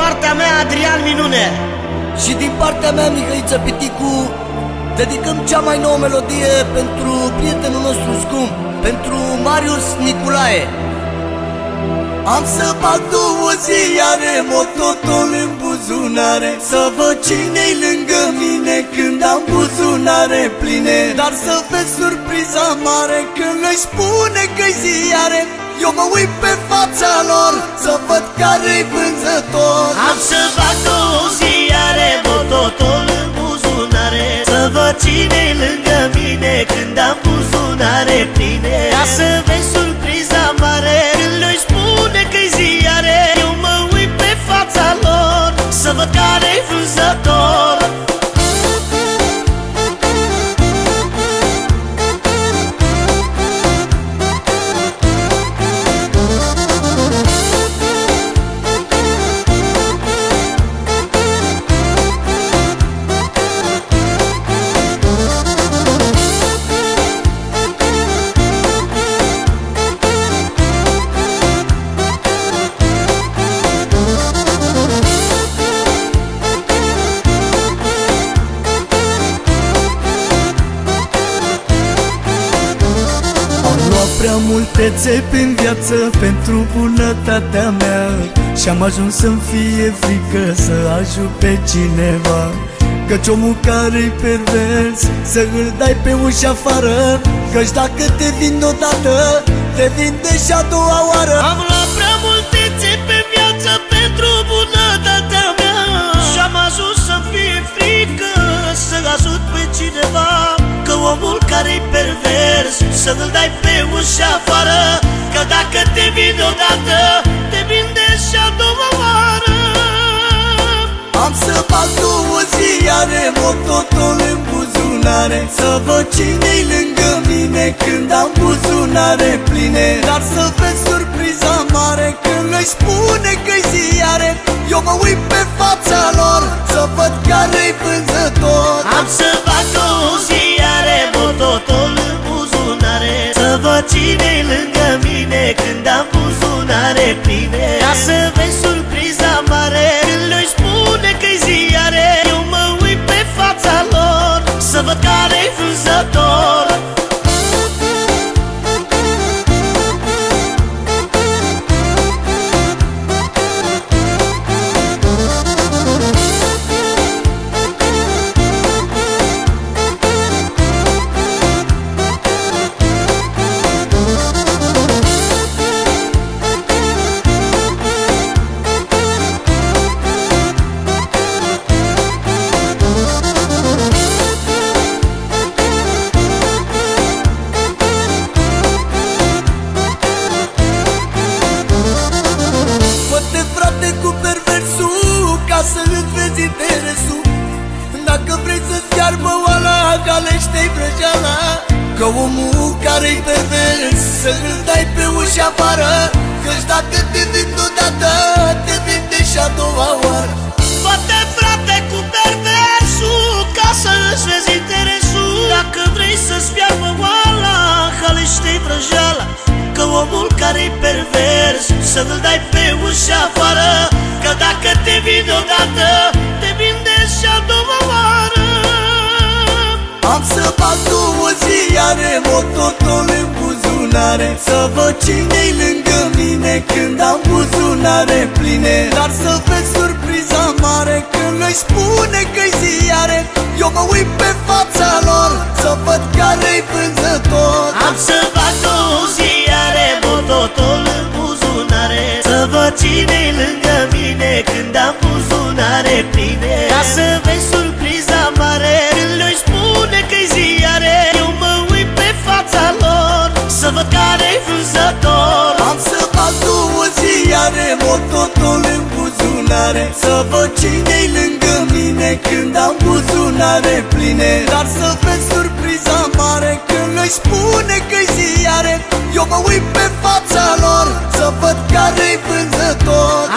partea mea Adrian Minune. Și din partea mea Mihăiță Piticu Dedicăm cea mai nouă melodie pentru prietenul nostru scump Pentru Marius Niculae Am să bag două ziare, mototol în buzunare Să văd cine-i lângă mine când am buzunare pline. Dar să vezi surpriza mare când le spune că-i ziare eu mă uit pe fața lor Să văd care-i vânzător. Am să fac două ziare Bototol în buzunare Să văd cine lângă mine Când am buzunare pline. Ca să vezi prea multe țepi în viață pentru bunătatea mea. Și-am ajuns să-mi fie frică să ajut pe cineva. Căci omul care-i pervers să îl dai pe ușa afară. Căci dacă te vin odată, te vinde și a doua oară. Am luat prea multe țepi în viață pentru bunătatea mea. Și-am ajuns să-mi fie frică să ajut pe cineva. Că omul care-i pervers Să-l dai pe ușa afară Că dacă te vinde odată Te vinde și a doua oară. Am să fac două ziare Mototol în buzunare Să văd cine-i lângă mine Când am buzunare pline. Dar să vezi surpriza mare Când le spune că-i ziare Eu mă uit pe fața lor Să văd care-i vânzător să îți vezi interesul Dacă vrei să-ți fiarbă oala Galește-i vrăjeala Că omul care-i pervers Să-l dai pe ușa afară. Căci dacă te vind odată Te vinde și a doua oară. Fă-te frate cu perversul Ca să îți vezi interesul. Dacă vrei să-ți fiarbă oala Halește-i vrăjeala Că omul care-i pervers Să-l dai pe ușa afară. Că dacă te vinde odată Am să fac două ziare Mototol în buzunare Să văd cine-i lângă mine Când am buzunare pline. Dar să vezi surpriza mare Când le spune că-i ziare. Eu mă uit pe fața lor Să văd care-i vânzător. Am să fac două ziare Mototol în buzunare Să văd cine-i lângă Scot totul în buzunare Să văd cine-i lângă mine Când am buzunare pline. Dar să vezi surpriza mare Când le spune că-i ziare Eu mă uit pe fața lor Să văd care-i vânzător.